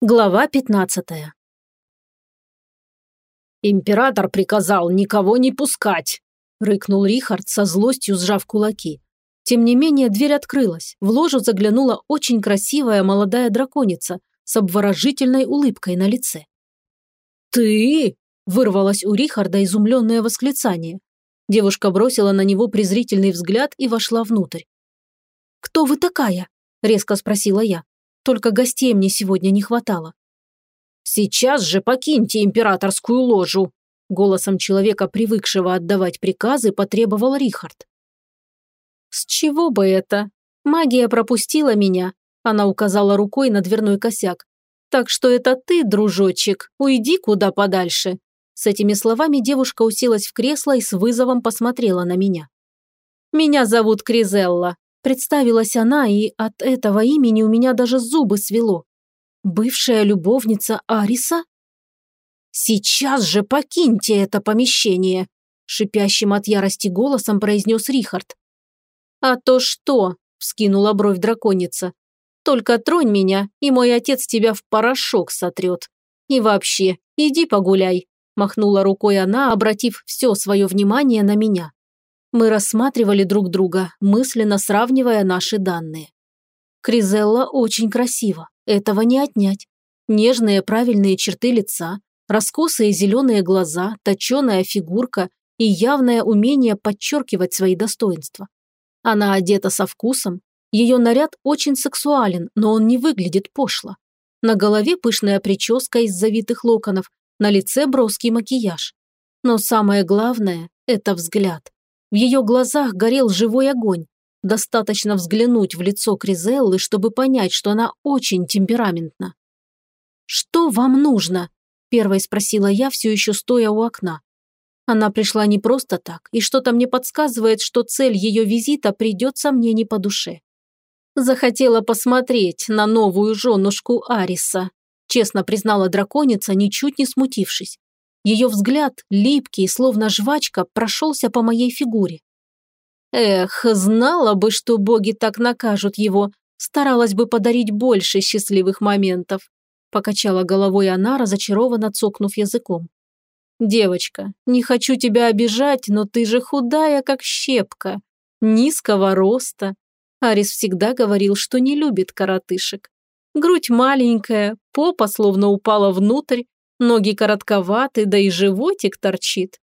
Глава 15 «Император приказал никого не пускать», – рыкнул Рихард со злостью сжав кулаки. Тем не менее, дверь открылась. В ложу заглянула очень красивая молодая драконица с обворожительной улыбкой на лице. «Ты?» – вырвалось у Рихарда изумленное восклицание. Девушка бросила на него презрительный взгляд и вошла внутрь. «Кто вы такая?» – резко спросила я. Только гостей мне сегодня не хватало. «Сейчас же покиньте императорскую ложу!» Голосом человека, привыкшего отдавать приказы, потребовал Рихард. «С чего бы это? Магия пропустила меня», она указала рукой на дверной косяк. «Так что это ты, дружочек, уйди куда подальше». С этими словами девушка уселась в кресло и с вызовом посмотрела на меня. «Меня зовут Кризелла. Представилась она, и от этого имени у меня даже зубы свело. Бывшая любовница Ариса? «Сейчас же покиньте это помещение!» шипящим от ярости голосом произнес Рихард. «А то что?» – вскинула бровь драконица. «Только тронь меня, и мой отец тебя в порошок сотрет. И вообще, иди погуляй», – махнула рукой она, обратив все свое внимание на меня. Мы рассматривали друг друга, мысленно сравнивая наши данные. Кризелла очень красива, этого не отнять. Нежные правильные черты лица, раскосые зеленые глаза, точеная фигурка и явное умение подчеркивать свои достоинства. Она одета со вкусом, ее наряд очень сексуален, но он не выглядит пошло. На голове пышная прическа из завитых локонов, на лице броский макияж. Но самое главное – это взгляд. В ее глазах горел живой огонь. Достаточно взглянуть в лицо Кризеллы, чтобы понять, что она очень темпераментна. «Что вам нужно?» – первой спросила я, все еще стоя у окна. Она пришла не просто так, и что-то мне подсказывает, что цель ее визита придется мне не по душе. Захотела посмотреть на новую женушку Ариса, честно признала драконица, ничуть не смутившись. Ее взгляд, липкий, словно жвачка, прошелся по моей фигуре. Эх, знала бы, что боги так накажут его, старалась бы подарить больше счастливых моментов. Покачала головой она, разочарованно цокнув языком. «Девочка, не хочу тебя обижать, но ты же худая, как щепка, низкого роста». Арис всегда говорил, что не любит коротышек. Грудь маленькая, попа словно упала внутрь, Ноги коротковаты, да и животик торчит.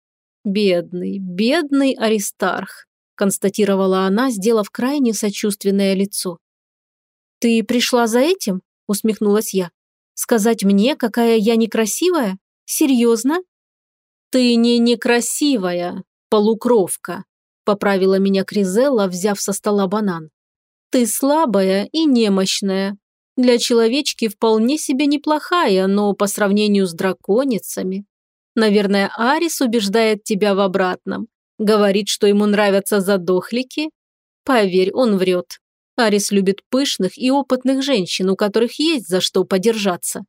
Бедный, бедный Аристарх, констатировала она, сделав крайне сочувственное лицо. «Ты пришла за этим?» – усмехнулась я. «Сказать мне, какая я некрасивая? Серьезно?» «Ты не некрасивая, полукровка», – поправила меня Кризелла, взяв со стола банан. «Ты слабая и немощная, для человечки вполне себе неплохая, но по сравнению с драконицами... Наверное, Арис убеждает тебя в обратном. Говорит, что ему нравятся задохлики. Поверь, он врет. Арис любит пышных и опытных женщин, у которых есть за что подержаться.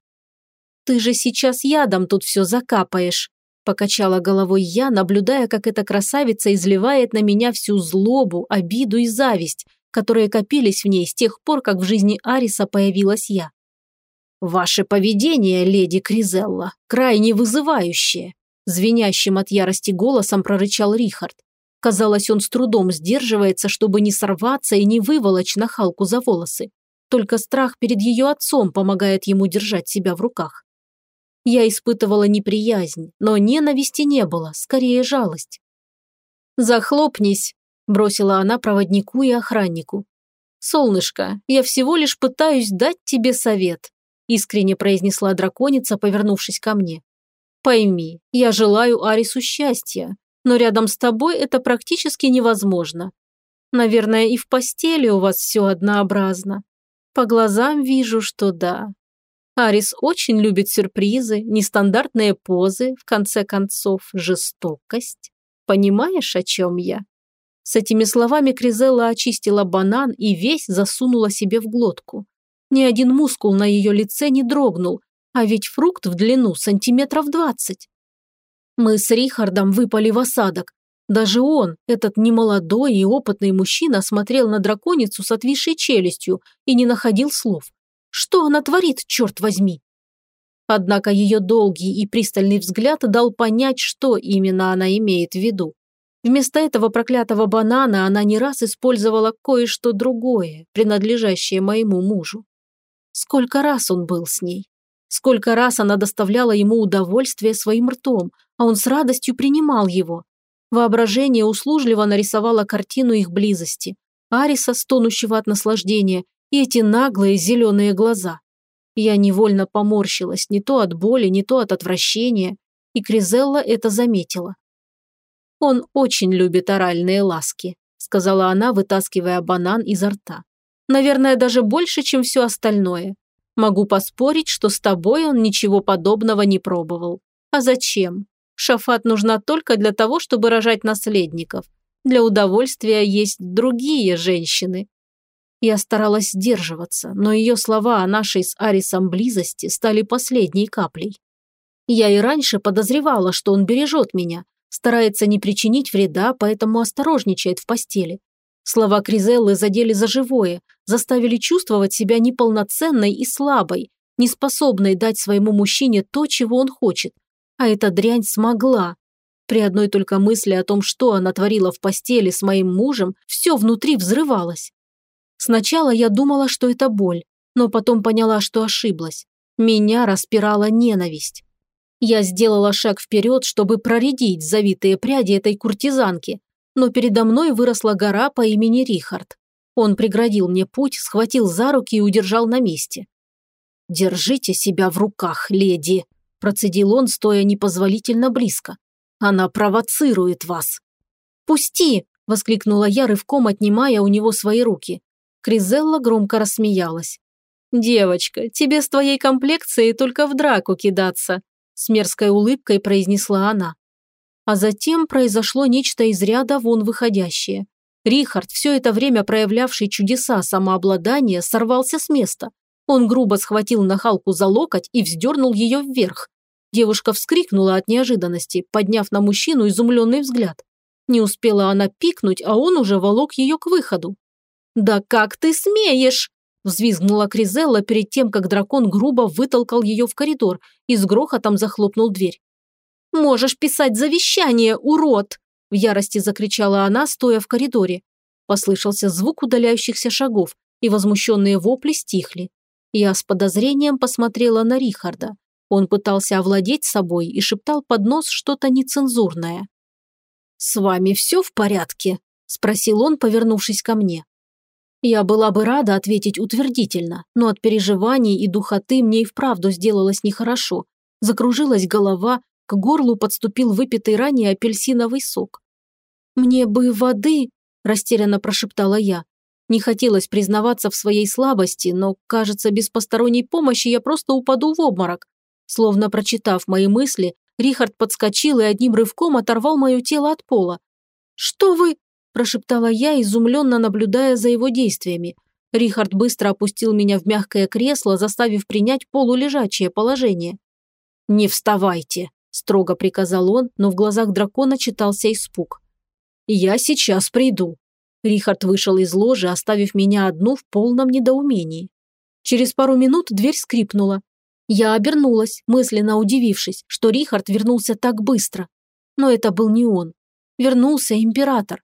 «Ты же сейчас ядом тут все закапаешь», – покачала головой я, наблюдая, как эта красавица изливает на меня всю злобу, обиду и зависть, которые копились в ней с тех пор, как в жизни Ариса появилась я. «Ваше поведение, леди Кризелла, крайне вызывающее», звенящим от ярости голосом прорычал Рихард. Казалось, он с трудом сдерживается, чтобы не сорваться и не выволочь нахалку за волосы. Только страх перед ее отцом помогает ему держать себя в руках. Я испытывала неприязнь, но ненависти не было, скорее жалость. «Захлопнись», бросила она проводнику и охраннику. «Солнышко, я всего лишь пытаюсь дать тебе совет», искренне произнесла драконица, повернувшись ко мне. «Пойми, я желаю Арису счастья, но рядом с тобой это практически невозможно. Наверное, и в постели у вас все однообразно. По глазам вижу, что да. Арис очень любит сюрпризы, нестандартные позы, в конце концов, жестокость. Понимаешь, о чем я?» С этими словами Кризелла очистила банан и весь засунула себе в глотку. Ни один мускул на ее лице не дрогнул, а ведь фрукт в длину сантиметров двадцать. Мы с Рихардом выпали в осадок. Даже он, этот немолодой и опытный мужчина, смотрел на драконицу с отвисшей челюстью и не находил слов. Что она творит, черт возьми? Однако ее долгий и пристальный взгляд дал понять, что именно она имеет в виду. Вместо этого проклятого банана она не раз использовала кое-что другое, принадлежащее моему мужу. Сколько раз он был с ней? Сколько раз она доставляла ему удовольствие своим ртом, а он с радостью принимал его. Воображение услужливо нарисовало картину их близости. Ариса, стонущего от наслаждения, и эти наглые зеленые глаза. Я невольно поморщилась, не то от боли, не то от отвращения, и Кризелла это заметила. «Он очень любит оральные ласки», сказала она, вытаскивая банан изо рта. «Наверное, даже больше, чем все остальное. Могу поспорить, что с тобой он ничего подобного не пробовал. А зачем? Шафат нужна только для того, чтобы рожать наследников. Для удовольствия есть другие женщины. Я старалась сдерживаться, но ее слова о нашей с Арисом близости стали последней каплей. Я и раньше подозревала, что он бережет меня, старается не причинить вреда, поэтому осторожничает в постели. Слова Кризеллы задели за живое, заставили чувствовать себя неполноценной и слабой, неспособной дать своему мужчине то, чего он хочет. А эта дрянь смогла. При одной только мысли о том, что она творила в постели с моим мужем, все внутри взрывалось. Сначала я думала, что это боль, но потом поняла, что ошиблась. Меня распирала ненависть. Я сделала шаг вперед, чтобы проредить завитые пряди этой куртизанки, но передо мной выросла гора по имени Рихард. Он преградил мне путь, схватил за руки и удержал на месте. «Держите себя в руках, леди», – процедил он, стоя непозволительно близко. «Она провоцирует вас». «Пусти!» – воскликнула я, рывком отнимая у него свои руки. Кризелла громко рассмеялась. «Девочка, тебе с твоей комплекцией только в драку кидаться», с мерзкой улыбкой произнесла она. А затем произошло нечто из ряда вон выходящее. Рихард, все это время проявлявший чудеса самообладания, сорвался с места. Он грубо схватил нахалку за локоть и вздернул ее вверх. Девушка вскрикнула от неожиданности, подняв на мужчину изумленный взгляд. Не успела она пикнуть, а он уже волок ее к выходу. «Да как ты смеешь!» – взвизгнула Кризелла перед тем, как дракон грубо вытолкал ее в коридор и с грохотом захлопнул дверь. «Можешь писать завещание, урод!» – в ярости закричала она, стоя в коридоре. Послышался звук удаляющихся шагов, и возмущенные вопли стихли. Я с подозрением посмотрела на Рихарда. Он пытался овладеть собой и шептал под нос что-то нецензурное. «С вами все в порядке?» – спросил он, повернувшись ко мне. Я была бы рада ответить утвердительно, но от переживаний и духоты мне и вправду сделалось нехорошо. Закружилась голова, к горлу подступил выпитый ранее апельсиновый сок. «Мне бы воды», – растерянно прошептала я. Не хотелось признаваться в своей слабости, но, кажется, без посторонней помощи я просто упаду в обморок. Словно прочитав мои мысли, Рихард подскочил и одним рывком оторвал мое тело от пола. «Что вы?» Прошептала я, изумленно наблюдая за его действиями. Рихард быстро опустил меня в мягкое кресло, заставив принять полулежачее положение. «Не вставайте», – строго приказал он, но в глазах дракона читался испуг. «Я сейчас приду». Рихард вышел из ложи, оставив меня одну в полном недоумении. Через пару минут дверь скрипнула. Я обернулась, мысленно удивившись, что Рихард вернулся так быстро. Но это был не он. Вернулся император.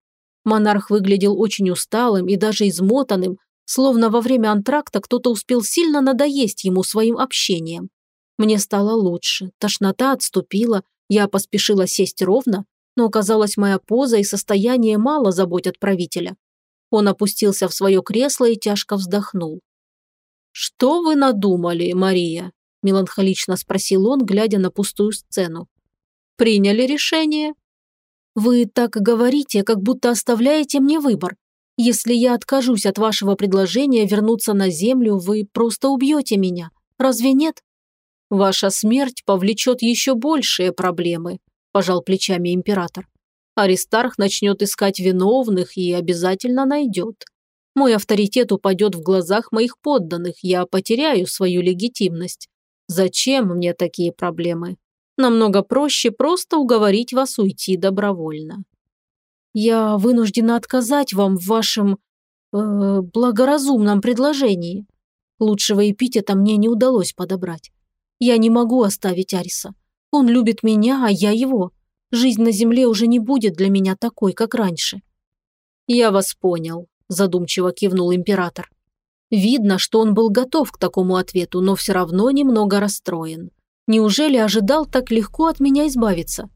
Монарх выглядел очень усталым и даже измотанным, словно во время антракта кто-то успел сильно надоесть ему своим общением. Мне стало лучше, тошнота отступила, я поспешила сесть ровно, но оказалось, моя поза и состояние мало заботят правителя. Он опустился в свое кресло и тяжко вздохнул. «Что вы надумали, Мария?» – меланхолично спросил он, глядя на пустую сцену. «Приняли решение?» Вы так говорите, как будто оставляете мне выбор. Если я откажусь от вашего предложения вернуться на Землю, вы просто убьете меня. Разве нет? Ваша смерть повлечет еще большие проблемы, пожал плечами император. Аристарх начнет искать виновных и обязательно найдет. Мой авторитет упадет в глазах моих подданных, я потеряю свою легитимность. Зачем мне такие проблемы? Намного проще просто уговорить вас уйти добровольно. Я вынуждена отказать вам в вашем э, благоразумном предложении. Лучшего эпитета мне не удалось подобрать. Я не могу оставить Ариса. Он любит меня, а я его. Жизнь на земле уже не будет для меня такой, как раньше». «Я вас понял», – задумчиво кивнул император. Видно, что он был готов к такому ответу, но все равно немного расстроен. Неужели ожидал так легко от меня избавиться?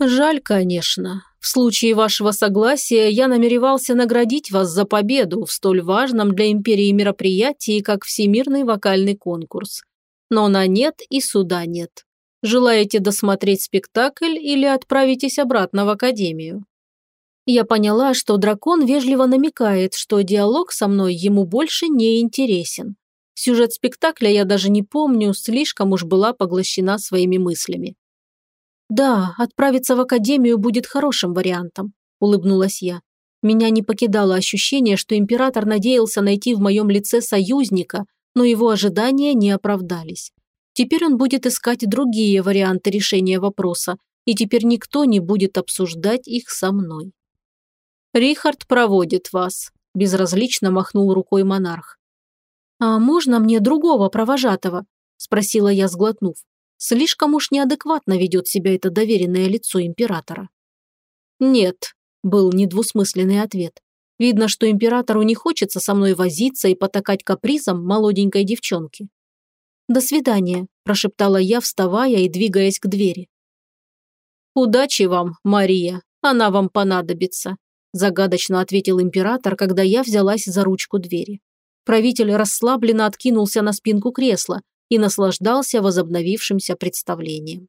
Жаль, конечно. В случае вашего согласия я намеревался наградить вас за победу в столь важном для империи мероприятии, как Всемирный вокальный конкурс. Но на нет и суда нет. Желаете досмотреть спектакль или отправитесь обратно в академию? Я поняла, что дракон вежливо намекает, что диалог со мной ему больше не интересен. Сюжет спектакля я даже не помню, слишком уж была поглощена своими мыслями. «Да, отправиться в академию будет хорошим вариантом», – улыбнулась я. Меня не покидало ощущение, что император надеялся найти в моем лице союзника, но его ожидания не оправдались. Теперь он будет искать другие варианты решения вопроса, и теперь никто не будет обсуждать их со мной. «Рихард проводит вас», – безразлично махнул рукой монарх. «А можно мне другого провожатого?» – спросила я, сглотнув. Слишком уж неадекватно ведет себя это доверенное лицо императора. «Нет», – был недвусмысленный ответ. Видно, что императору не хочется со мной возиться и потакать капризом молоденькой девчонки. «До свидания», – прошептала я, вставая и двигаясь к двери. «Удачи вам, Мария, она вам понадобится», загадочно ответил император, когда я взялась за ручку двери. Правитель расслабленно откинулся на спинку кресла и наслаждался возобновившимся представлением.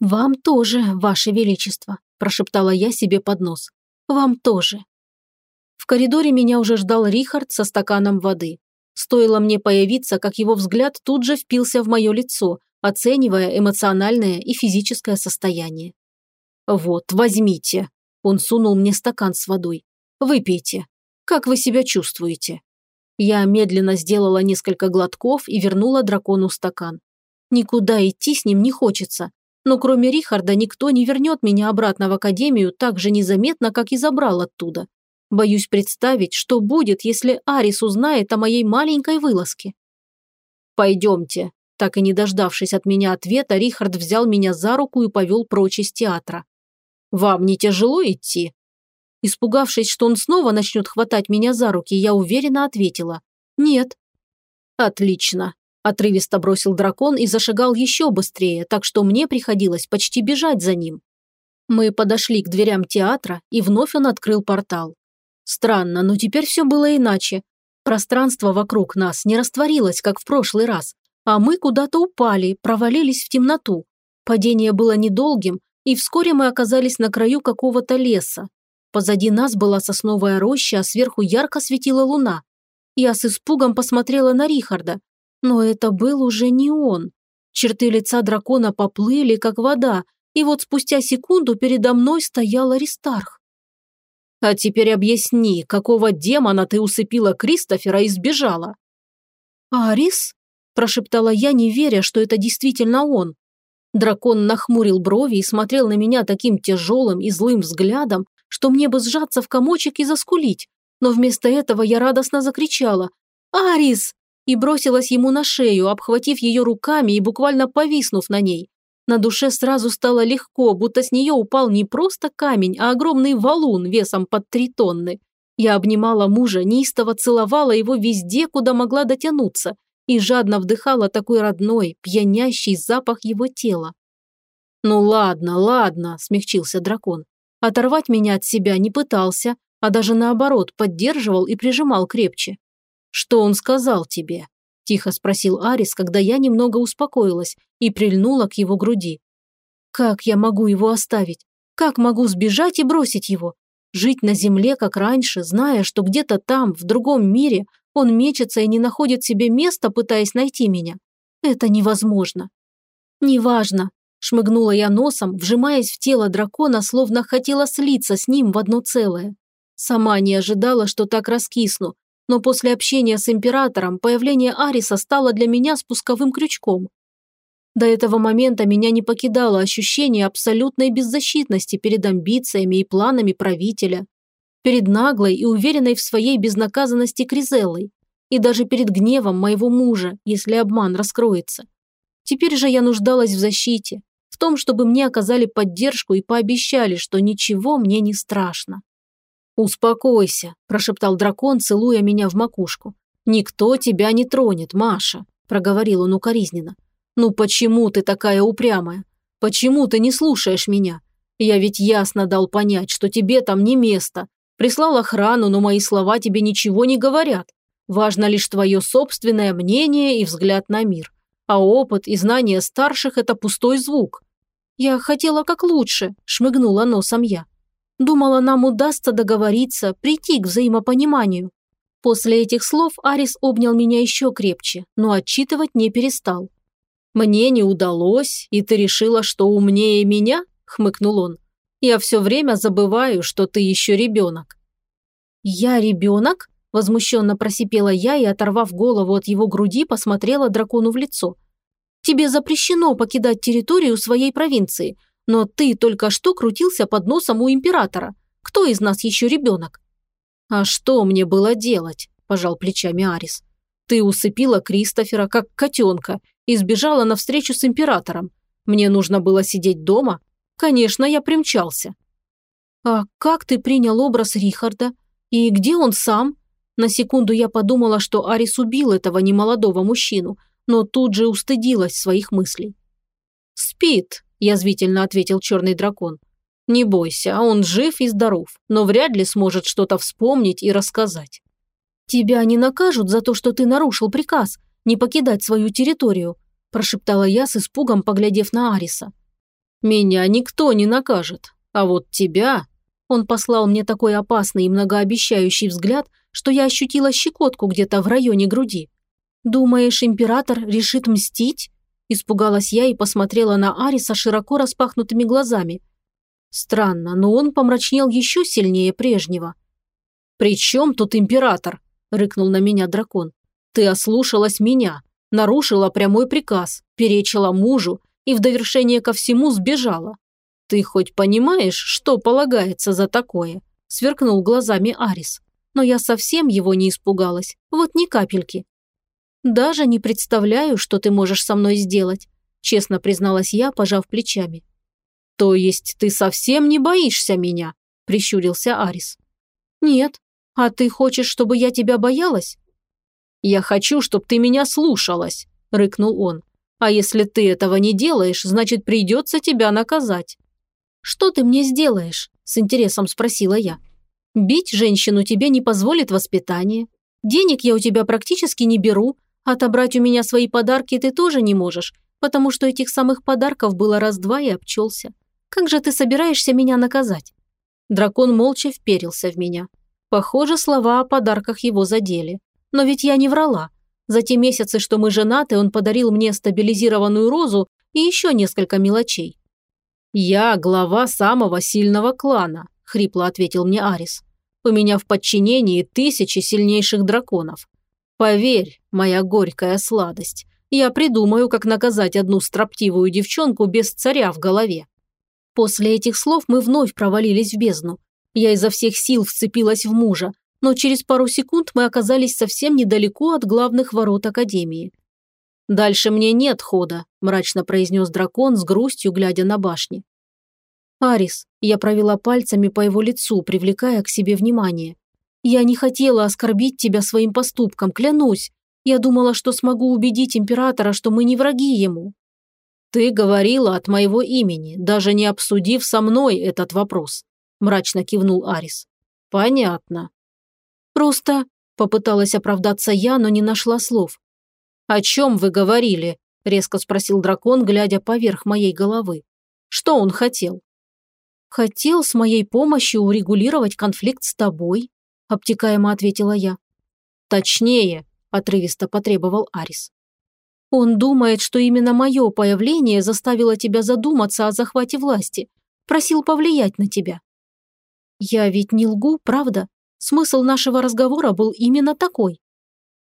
«Вам тоже, Ваше Величество», – прошептала я себе под нос. «Вам тоже». В коридоре меня уже ждал Рихард со стаканом воды. Стоило мне появиться, как его взгляд тут же впился в мое лицо, оценивая эмоциональное и физическое состояние. «Вот, возьмите», он сунул мне стакан с водой. «Выпейте. Как вы себя чувствуете?» Я медленно сделала несколько глотков и вернула дракону стакан. Никуда идти с ним не хочется. Но кроме Рихарда никто не вернет меня обратно в академию так же незаметно, как и забрал оттуда. Боюсь представить, что будет, если Арис узнает о моей маленькой вылазке. «Пойдемте». Так и не дождавшись от меня ответа, Рихард взял меня за руку и повел прочь из театра. Вам не тяжело идти?» Испугавшись, что он снова начнет хватать меня за руки, я уверенно ответила «Нет». «Отлично», – отрывисто бросил дракон и зашагал еще быстрее, так что мне приходилось почти бежать за ним. Мы подошли к дверям театра, и вновь он открыл портал. Странно, но теперь все было иначе. Пространство вокруг нас не растворилось, как в прошлый раз, а мы куда-то упали, провалились в темноту. Падение было недолгим, и вскоре мы оказались на краю какого-то леса. Позади нас была сосновая роща, а сверху ярко светила луна. Я с испугом посмотрела на Рихарда, но это был уже не он. Черты лица дракона поплыли, как вода, и вот спустя секунду передо мной стоял Аристарх. «А теперь объясни, какого демона ты усыпила Кристофера и сбежала?» «Арис?» – прошептала я, не веря, что это действительно он. Дракон нахмурил брови и смотрел на меня таким тяжелым и злым взглядом, что мне бы сжаться в комочек и заскулить. Но вместо этого я радостно закричала «Арис!» и бросилась ему на шею, обхватив ее руками и буквально повиснув на ней. На душе сразу стало легко, будто с нее упал не просто камень, а огромный валун весом под три тонны. Я обнимала мужа, неистово целовала его везде, куда могла дотянуться, и жадно вдыхала такой родной, пьянящий запах его тела. «Ну ладно, ладно», – смягчился дракон. Оторвать меня от себя не пытался, а даже наоборот поддерживал и прижимал крепче. «Что он сказал тебе?» – тихо спросил Арис, когда я немного успокоилась и прильнула к его груди. «Как я могу его оставить? Как могу сбежать и бросить его? Жить на земле, как раньше, зная, что где-то там, в другом мире, он мечется и не находит себе места, пытаясь найти меня. Это невозможно. Неважно. Шмыгнула я носом, вжимаясь в тело дракона, словно хотела слиться с ним в одно целое. Сама не ожидала, что так раскисну, но после общения с императором появление Ариса стало для меня спусковым крючком. До этого момента меня не покидало ощущение абсолютной беззащитности перед амбициями и планами правителя перед наглой и уверенной в своей безнаказанности Кризеллой, и даже перед гневом моего мужа, если обман раскроется. Теперь же я нуждалась в защите, том, чтобы мне оказали поддержку и пообещали, что ничего мне не страшно. «Успокойся», – прошептал дракон, целуя меня в макушку. «Никто тебя не тронет, Маша», – проговорил он укоризненно. «Ну почему ты такая упрямая? Почему ты не слушаешь меня? Я ведь ясно дал понять, что тебе там не место. Прислал охрану, но мои слова тебе ничего не говорят. Важно лишь твое собственное мнение и взгляд на мир. А опыт и знания старших – это пустой звук. Я хотела как лучше, шмыгнула носом я. Думала, нам удастся договориться, прийти к взаимопониманию. После этих слов Арис обнял меня еще крепче, но отчитывать не перестал. «Мне не удалось, и ты решила, что умнее меня?» – хмыкнул он. «Я все время забываю, что ты еще ребенок». «Я ребенок?» – возмущенно просипела я и, оторвав голову от его груди, посмотрела дракону в лицо. «Тебе запрещено покидать территорию своей провинции, но ты только что крутился под носом у императора. Кто из нас еще ребенок?» «А что мне было делать?» – пожал плечами Арис. «Ты усыпила Кристофера, как котенка, и сбежала навстречу с императором. Мне нужно было сидеть дома, Конечно, я примчался. А как ты принял образ Рихарда? И где он сам? На секунду я подумала, что Арис убил этого немолодого мужчину, но тут же устыдилась своих мыслей. «Спит», – язвительно ответил черный дракон. «Не бойся, он жив и здоров, но вряд ли сможет что-то вспомнить и рассказать». «Тебя не накажут за то, что ты нарушил приказ, не покидать свою территорию», – прошептала я с испугом, поглядев на Ариса. Меня никто не накажет, а вот тебя...» Он послал мне такой опасный и многообещающий взгляд, что я ощутила щекотку где-то в районе груди. «Думаешь, император решит мстить?» Испугалась я и посмотрела на Ариса широко распахнутыми глазами. Странно, но он помрачнел еще сильнее прежнего. «При чем тут император?» – рыкнул на меня дракон. «Ты ослушалась меня, нарушила прямой приказ, перечила мужу и в довершение ко всему сбежала. Ты хоть понимаешь, что полагается за такое?» – сверкнул глазами Арис. Но я совсем его не испугалась, вот ни капельки. «Даже не представляю, что ты можешь со мной сделать», – честно призналась я, пожав плечами. «То есть ты совсем не боишься меня?» – прищурился Арис. «Нет. А ты хочешь, чтобы я тебя боялась?» «Я хочу, чтобы ты меня слушалась», – рыкнул он. А если ты этого не делаешь, значит придется тебя наказать». «Что ты мне сделаешь?» – с интересом спросила я. «Бить женщину тебе не позволит воспитание. Денег я у тебя практически не беру. Отобрать у меня свои подарки ты тоже не можешь, потому что этих самых подарков было раз-два и обчелся. Как же ты собираешься меня наказать?» Дракон молча вперился в меня. Похоже, слова о подарках его задели. Но ведь я не врала. За те месяцы, что мы женаты, он подарил мне стабилизированную розу и еще несколько мелочей. «Я глава самого сильного клана», – хрипло ответил мне Арис. «У меня в подчинении тысячи сильнейших драконов. Поверь, моя горькая сладость, я придумаю, как наказать одну строптивую девчонку без царя в голове». После этих слов мы вновь провалились в бездну. Я изо всех сил вцепилась в мужа, но через пару секунд мы оказались совсем недалеко от главных ворот Академии. «Дальше мне нет хода», – мрачно произнес дракон с грустью, глядя на башни. «Арис», – я провела пальцами по его лицу, привлекая к себе внимание. «Я не хотела оскорбить тебя своим поступком, клянусь. Я думала, что смогу убедить императора, что мы не враги ему». «Ты говорила от моего имени, даже не обсудив со мной этот вопрос», – мрачно кивнул Арис. «Понятно. Просто...» – попыталась оправдаться я, но не нашла слов. «О чем вы говорили?» – резко спросил дракон, глядя поверх моей головы. «Что он хотел?» «Хотел с моей помощью урегулировать конфликт с тобой», – обтекаемо ответила я. «Точнее», – отрывисто потребовал Арис. «Он думает, что именно мое появление заставило тебя задуматься о захвате власти, просил повлиять на тебя». «Я ведь не лгу, правда?» Смысл нашего разговора был именно такой.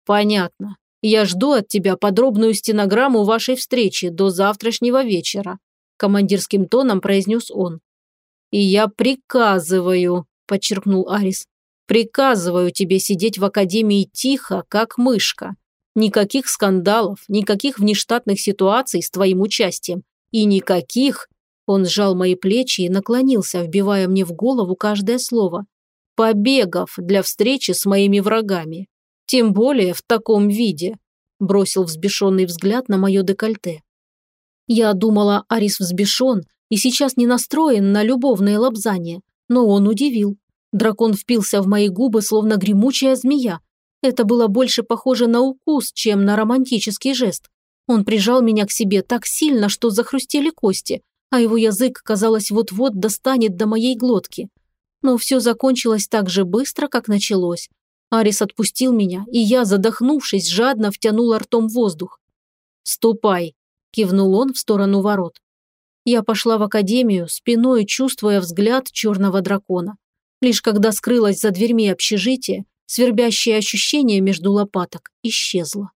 Понятно. Я жду от тебя подробную стенограмму вашей встречи до завтрашнего вечера, командирским тоном произнес он. И я приказываю, подчеркнул Арис, приказываю тебе сидеть в академии тихо, как мышка. Никаких скандалов, никаких внештатных ситуаций с твоим участием. И никаких... Он сжал мои плечи и наклонился, вбивая мне в голову каждое слово. Побегов для встречи с моими врагами. Тем более в таком виде. Бросил взбешенный взгляд на мое декольте. Я думала, Арис взбешен и сейчас не настроен на любовное лобзание, но он удивил. Дракон впился в мои губы, словно гремучая змея. Это было больше похоже на укус, чем на романтический жест. Он прижал меня к себе так сильно, что захрустели кости, а его язык, казалось, вот-вот достанет до моей глотки. Но все закончилось так же быстро, как началось. Арис отпустил меня, и я, задохнувшись, жадно втянула ртом воздух. «Ступай», – кивнул он в сторону ворот. Я пошла в академию, спиной чувствуя взгляд черного дракона. Лишь когда скрылась за дверьми общежития, свербящее ощущение между лопаток исчезло.